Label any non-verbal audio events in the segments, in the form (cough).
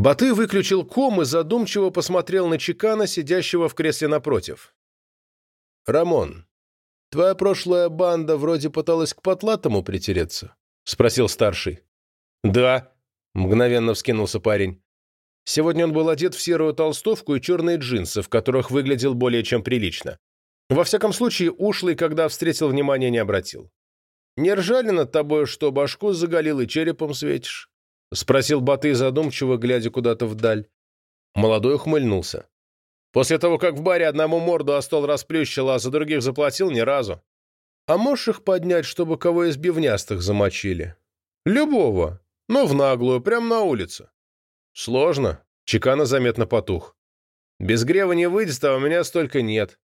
Баты выключил ком и задумчиво посмотрел на Чекана, сидящего в кресле напротив. «Рамон, твоя прошлая банда вроде пыталась к потлатому притереться?» — спросил старший. «Да», — мгновенно вскинулся парень. Сегодня он был одет в серую толстовку и черные джинсы, в которых выглядел более чем прилично. Во всяком случае, ушлый, когда встретил внимания, не обратил. «Не ржали над тобой, что башку заголил и черепом светишь?» — спросил Баты задумчиво, глядя куда-то вдаль. Молодой ухмыльнулся. «После того, как в баре одному морду о стол расплющило, а за других заплатил, ни разу. А можешь их поднять, чтобы кого из бивнястых замочили?» «Любого, но в наглую, прямо на улице». «Сложно», — Чекана заметно потух. «Без грева не выйдет, а у меня столько нет.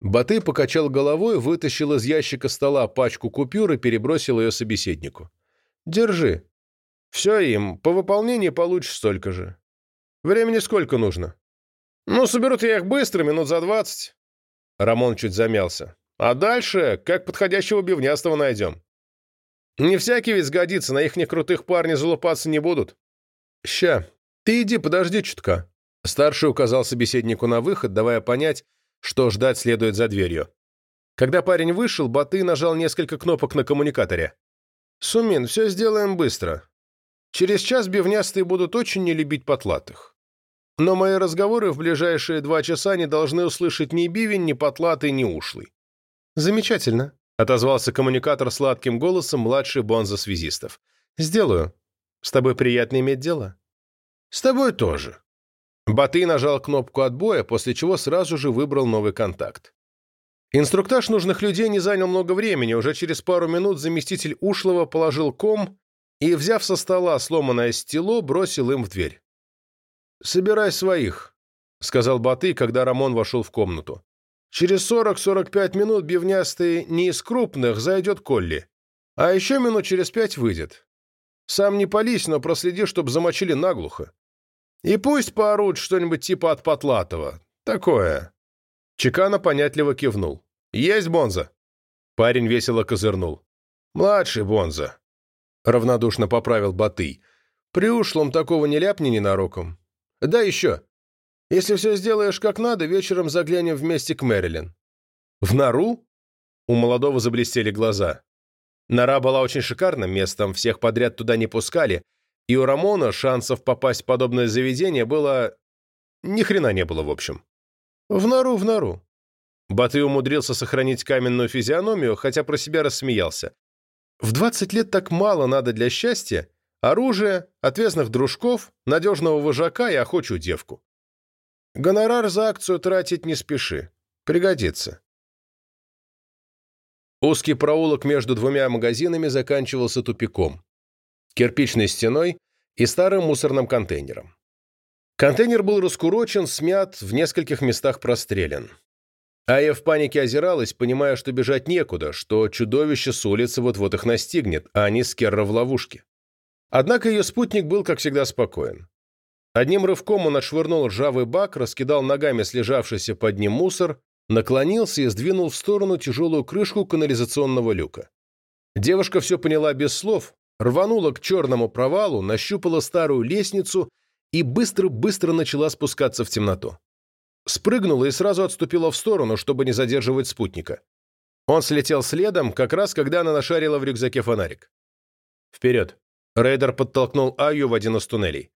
Баты покачал головой, вытащил из ящика стола пачку купюр и перебросил ее собеседнику. «Держи. Все им. По выполнении получишь столько же. Времени сколько нужно?» «Ну, соберут я их быстро, минут за двадцать». Рамон чуть замялся. «А дальше, как подходящего бивнястого найдем. Не всякий ведь сгодится, на ихних крутых парни залупаться не будут». «Ща. Ты иди, подожди чутка». Старший указал собеседнику на выход, давая понять, что ждать следует за дверью. Когда парень вышел, Баты нажал несколько кнопок на коммуникаторе. «Сумин, все сделаем быстро. Через час бивнястые будут очень не любить потлатых. Но мои разговоры в ближайшие два часа не должны услышать ни бивень, ни потлатый, ни ушлый». «Замечательно», — отозвался коммуникатор сладким голосом младший бонза-связистов. «Сделаю. С тобой приятно иметь дело». «С тобой тоже», Баты нажал кнопку отбоя, после чего сразу же выбрал новый контакт. Инструктаж нужных людей не занял много времени, уже через пару минут заместитель ушлого положил ком и, взяв со стола сломанное стело, бросил им в дверь. «Собирай своих», — сказал Баты, когда Рамон вошел в комнату. «Через 40-45 минут бивнястый не из крупных зайдет Колли, а еще минут через пять выйдет. Сам не пались, но проследи, чтобы замочили наглухо. И пусть поорут что-нибудь типа от Потлатова. Такое. Чекана понятливо кивнул. Есть Бонза. Парень весело козырнул. Младший Бонза. Равнодушно поправил Батый. При ушлом такого не ляпни ненароком. Да еще. Если все сделаешь как надо, вечером заглянем вместе к Мэрилин. В нору? У молодого заблестели глаза. Нора была очень шикарным местом, всех подряд туда не пускали, и у Рамона шансов попасть в подобное заведение было... Ни хрена не было, в общем. В нору, в нору. Баты умудрился сохранить каменную физиономию, хотя про себя рассмеялся. В 20 лет так мало надо для счастья. Оружие, отвязных дружков, надежного вожака и охочую девку. Гонорар за акцию тратить не спеши. Пригодится. Узкий проулок между двумя магазинами заканчивался тупиком кирпичной стеной и старым мусорным контейнером. Контейнер был раскурочен, смят, в нескольких местах прострелен. Ая в панике озиралась, понимая, что бежать некуда, что чудовище с улицы вот-вот их настигнет, а они с Керра в ловушке. Однако ее спутник был, как всегда, спокоен. Одним рывком он отшвырнул ржавый бак, раскидал ногами слежавшийся под ним мусор, наклонился и сдвинул в сторону тяжелую крышку канализационного люка. Девушка все поняла без слов, рванула к черному провалу, нащупала старую лестницу и быстро-быстро начала спускаться в темноту. Спрыгнула и сразу отступила в сторону, чтобы не задерживать спутника. Он слетел следом, как раз когда она нашарила в рюкзаке фонарик. «Вперед!» Рейдер подтолкнул Аю в один из туннелей.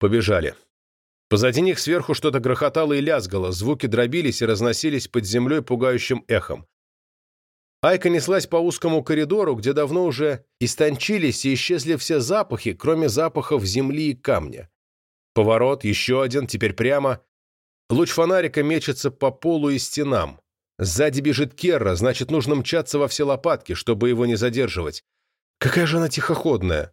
Побежали. Позади них сверху что-то грохотало и лязгало, звуки дробились и разносились под землей пугающим эхом. Айка неслась по узкому коридору, где давно уже истончились и исчезли все запахи, кроме запахов земли и камня. Поворот, еще один, теперь прямо. Луч фонарика мечется по полу и стенам. Сзади бежит Керра, значит, нужно мчаться во все лопатки, чтобы его не задерживать. Какая же она тихоходная.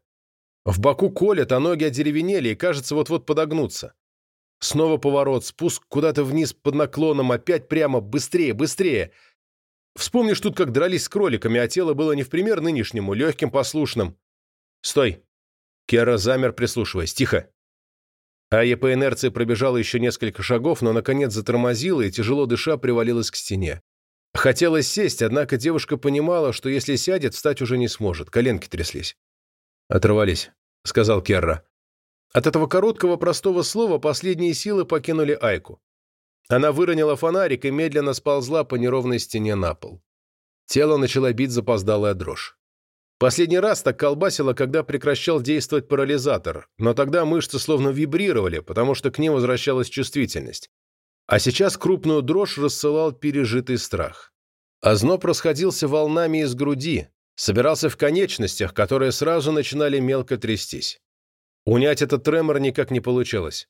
В боку колет, а ноги одеревенели и, кажется, вот-вот подогнутся. Снова поворот, спуск куда-то вниз под наклоном, опять прямо, быстрее, быстрее — Вспомнишь тут, как дрались с кроликами, а тело было не в пример нынешнему, легким, послушным. «Стой!» Кера замер, прислушиваясь. «Тихо!» Ая по инерции пробежала еще несколько шагов, но, наконец, затормозила и, тяжело дыша, привалилась к стене. Хотелось сесть, однако девушка понимала, что если сядет, встать уже не сможет. Коленки тряслись. «Оторвались», — сказал Керра. От этого короткого простого слова последние силы покинули Айку. Она выронила фонарик и медленно сползла по неровной стене на пол. Тело начало бить запоздалая дрожь. Последний раз так колбасило, когда прекращал действовать парализатор, но тогда мышцы словно вибрировали, потому что к ним возвращалась чувствительность. А сейчас крупную дрожь рассылал пережитый страх. Озноб расходился волнами из груди, собирался в конечностях, которые сразу начинали мелко трястись. Унять этот тремор никак не получалось.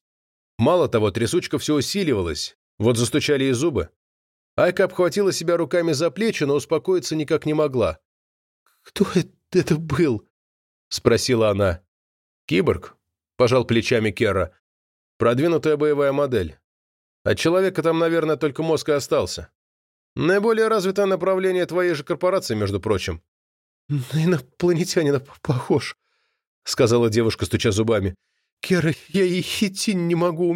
Мало того, трясучка все усиливалась, вот застучали и зубы. Айка обхватила себя руками за плечи, но успокоиться никак не могла. «Кто это был?» — спросила она. «Киборг», — пожал плечами Кера. «Продвинутая боевая модель. От человека там, наверное, только мозг и остался. Наиболее развитое направление твоей же корпорации, между прочим». «На инопланетянина похож», — сказала девушка, стуча зубами. «Кера, я и идти не могу. У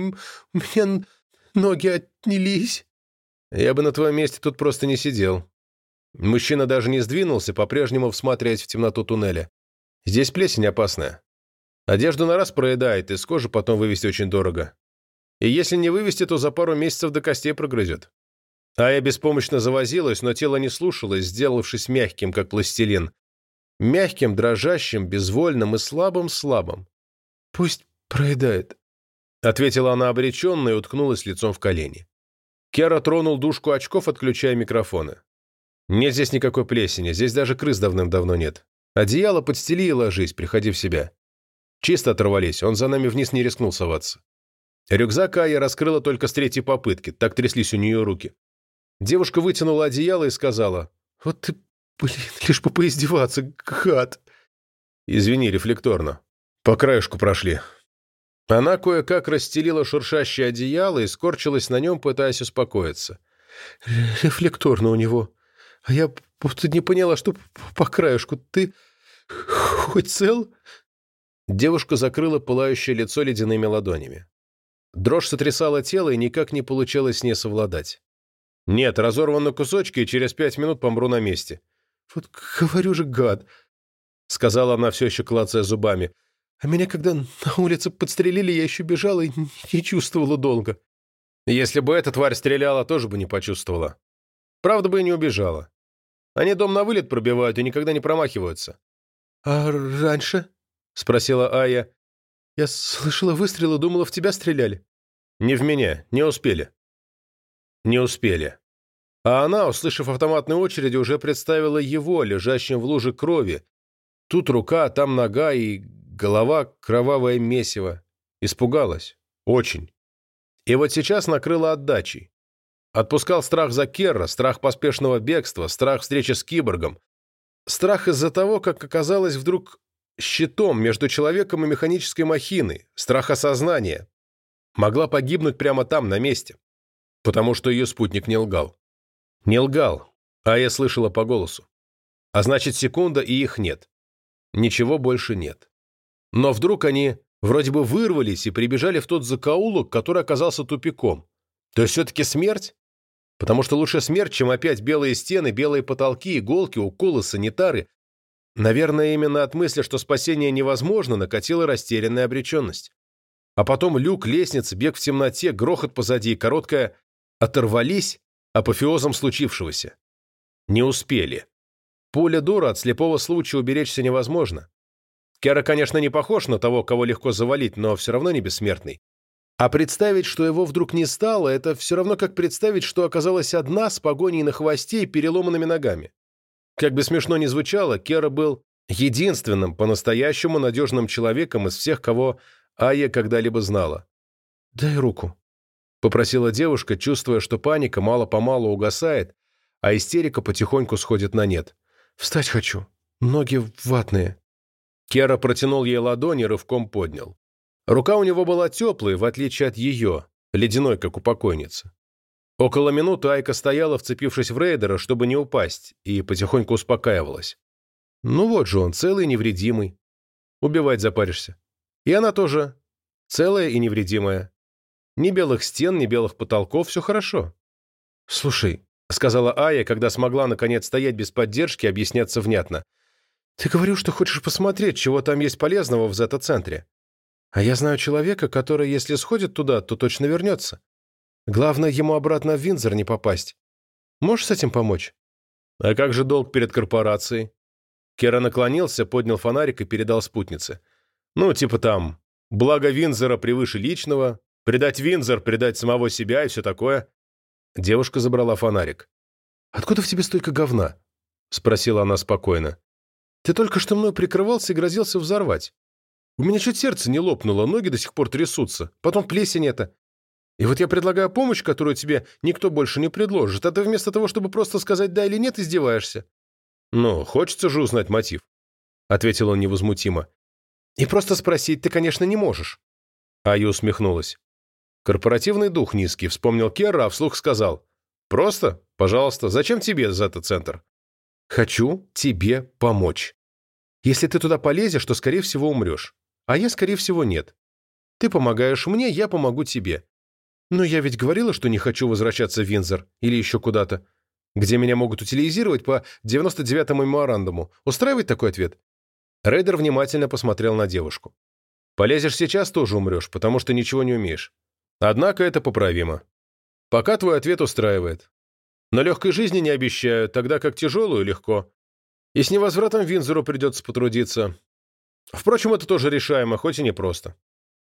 меня ноги отнялись». «Я бы на твоем месте тут просто не сидел». Мужчина даже не сдвинулся, по-прежнему всматриваясь в темноту туннеля. «Здесь плесень опасная. Одежду на раз проедает, из кожи потом вывести очень дорого. И если не вывести, то за пару месяцев до костей прогрызет». А я беспомощно завозилась, но тело не слушалось, сделавшись мягким, как пластилин. Мягким, дрожащим, безвольным и слабым-слабым. «Пусть проедает», — ответила она обреченно и уткнулась лицом в колени. Кера тронул дужку очков, отключая микрофоны. «Нет здесь никакой плесени, здесь даже крыс давным-давно нет. Одеяло подстели и ложись, приходи в себя. Чисто оторвались, он за нами вниз не рискнул соваться». Рюкзак Ая раскрыла только с третьей попытки, так тряслись у нее руки. Девушка вытянула одеяло и сказала, «Вот ты Блин, (laughs) лишь бы поиздеваться, гад. Извини, рефлекторно. По краешку прошли. Она кое-как расстелила шуршащее одеяло и скорчилась на нем, пытаясь успокоиться. Рефлекторно у него. А я будто не поняла, что по краешку. Ты хоть цел? Девушка закрыла пылающее лицо ледяными ладонями. Дрожь сотрясала тело, и никак не получалось с ней совладать. «Нет, разорван на кусочки, и через пять минут помру на месте. «Вот говорю же, гад!» — сказала она, все еще клацая зубами. «А меня, когда на улице подстрелили, я еще бежала и не чувствовала долго». «Если бы эта тварь стреляла, тоже бы не почувствовала. Правда бы и не убежала. Они дом на вылет пробивают и никогда не промахиваются». «А раньше?» — спросила Ая. «Я слышала выстрелы, думала, в тебя стреляли». «Не в меня, не успели». «Не успели». А она, услышав автоматные очереди, уже представила его, лежащим в луже крови. Тут рука, там нога и голова кровавое месиво. Испугалась. Очень. И вот сейчас накрыла отдачей. Отпускал страх за Керра, страх поспешного бегства, страх встречи с киборгом. Страх из-за того, как оказалось вдруг щитом между человеком и механической махиной, страх осознания. Могла погибнуть прямо там, на месте. Потому что ее спутник не лгал. Не лгал, а я слышала по голосу. А значит, секунда, и их нет. Ничего больше нет. Но вдруг они вроде бы вырвались и прибежали в тот закоулок, который оказался тупиком. То есть все-таки смерть? Потому что лучше смерть, чем опять белые стены, белые потолки, иголки, уколы, санитары. Наверное, именно от мысли, что спасение невозможно, накатила растерянная обреченность. А потом люк, лестница, бег в темноте, грохот позади и короткое «оторвались» апофеозом случившегося. Не успели. Пуля дура от слепого случая уберечься невозможно. Кера, конечно, не похож на того, кого легко завалить, но все равно не бессмертный. А представить, что его вдруг не стало, это все равно как представить, что оказалась одна с погоней на хвосте и переломанными ногами. Как бы смешно ни звучало, Кера был единственным по-настоящему надежным человеком из всех, кого Ая когда-либо знала. «Дай руку», Попросила девушка, чувствуя, что паника мало-помалу угасает, а истерика потихоньку сходит на нет. «Встать хочу. Ноги ватные». Кера протянул ей ладони и рывком поднял. Рука у него была теплой, в отличие от ее, ледяной, как у покойницы. Около минуты Айка стояла, вцепившись в рейдера, чтобы не упасть, и потихоньку успокаивалась. Ну вот же он, целый и невредимый. Убивать запаришься. И она тоже целая и невредимая. Ни белых стен, ни белых потолков, все хорошо. «Слушай», — сказала Ая, когда смогла наконец стоять без поддержки и объясняться внятно, «ты говорил, что хочешь посмотреть, чего там есть полезного в зета-центре. А я знаю человека, который, если сходит туда, то точно вернется. Главное, ему обратно в Винзор не попасть. Можешь с этим помочь?» «А как же долг перед корпорацией?» Кера наклонился, поднял фонарик и передал спутнице. «Ну, типа там, благо Винзора превыше личного, предать Винзор, предать самого себя и все такое». Девушка забрала фонарик. «Откуда в тебе столько говна?» — спросила она спокойно. «Ты только что мной прикрывался и грозился взорвать. У меня чуть сердце не лопнуло, ноги до сих пор трясутся, потом плесень это. И вот я предлагаю помощь, которую тебе никто больше не предложит, а ты вместо того, чтобы просто сказать «да» или «нет», издеваешься. «Ну, хочется же узнать мотив», — ответил он невозмутимо. «И просто спросить ты, конечно, не можешь». Ая усмехнулась. «Корпоративный дух низкий», — вспомнил Керра, а вслух сказал. «Просто, пожалуйста, зачем тебе за этот центр?» «Хочу тебе помочь. Если ты туда полезешь, то, скорее всего, умрешь. А я, скорее всего, нет. Ты помогаешь мне, я помогу тебе. Но я ведь говорила, что не хочу возвращаться в Винзор или еще куда-то, где меня могут утилизировать по 99-му меморандуму. Устраивает такой ответ?» Рейдер внимательно посмотрел на девушку. «Полезешь сейчас, тоже умрешь, потому что ничего не умеешь. Однако это поправимо. Пока твой ответ устраивает. Но легкой жизни не обещаю, тогда как тяжелую легко. И с невозвратом Винзору придется потрудиться. Впрочем, это тоже решаемо, хоть и непросто.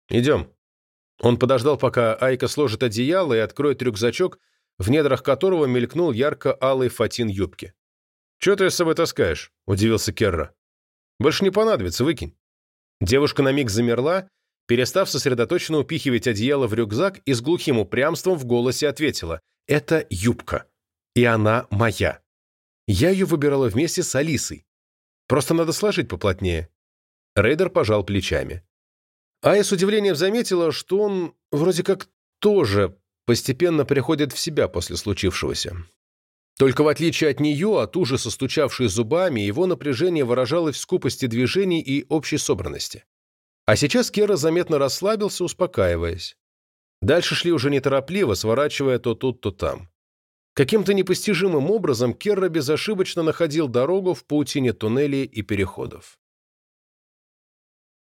Идем». Он подождал, пока Айка сложит одеяло и откроет рюкзачок, в недрах которого мелькнул ярко-алый фатин юбки. «Чего ты с собой таскаешь?» – удивился Керра. «Больше не понадобится, выкинь». Девушка на миг замерла, перестав сосредоточенно упихивать одеяло в рюкзак и с глухим упрямством в голосе ответила «Это юбка, и она моя. Я ее выбирала вместе с Алисой. Просто надо сложить поплотнее». Рейдер пожал плечами. Ая с удивлением заметила, что он вроде как тоже постепенно приходит в себя после случившегося. Только в отличие от нее, от ужаса стучавшей зубами, его напряжение выражалось в скупости движений и общей собранности. А сейчас Кера заметно расслабился, успокаиваясь. Дальше шли уже неторопливо, сворачивая то тут, то там. Каким-то непостижимым образом Керра безошибочно находил дорогу в паутине туннелей и переходов.